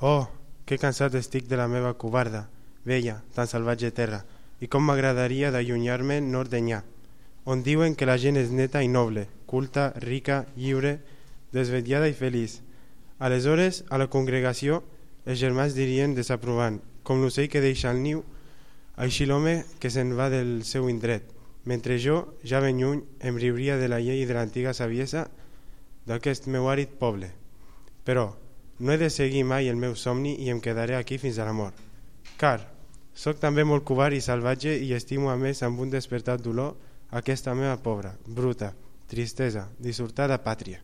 Oh, que cansat estic de la meva covarda, vella, tan salvatge terra, i com m'agradaria d'allunyar-me'n nord d'enllà, on diuen que la gent és neta i noble, culta, rica, lliure, desvetllada i feliç. Aleshores, a la congregació, els germans dirien desaprovant, com l'ocell que deixa el niu, així l'home que se'n va del seu indret, mentre jo, ja ben lluny, em riuria de la llei i de l'antiga saviesa d'aquest meu àrid poble. Però no he de seguir mai el meu somni i em quedaré aquí fins a la mort. Car sóc també molt covard i salvatge i estimo a més amb un despertat dolor aquesta meva pobra, bruta, tristesa, dissortada pàtria.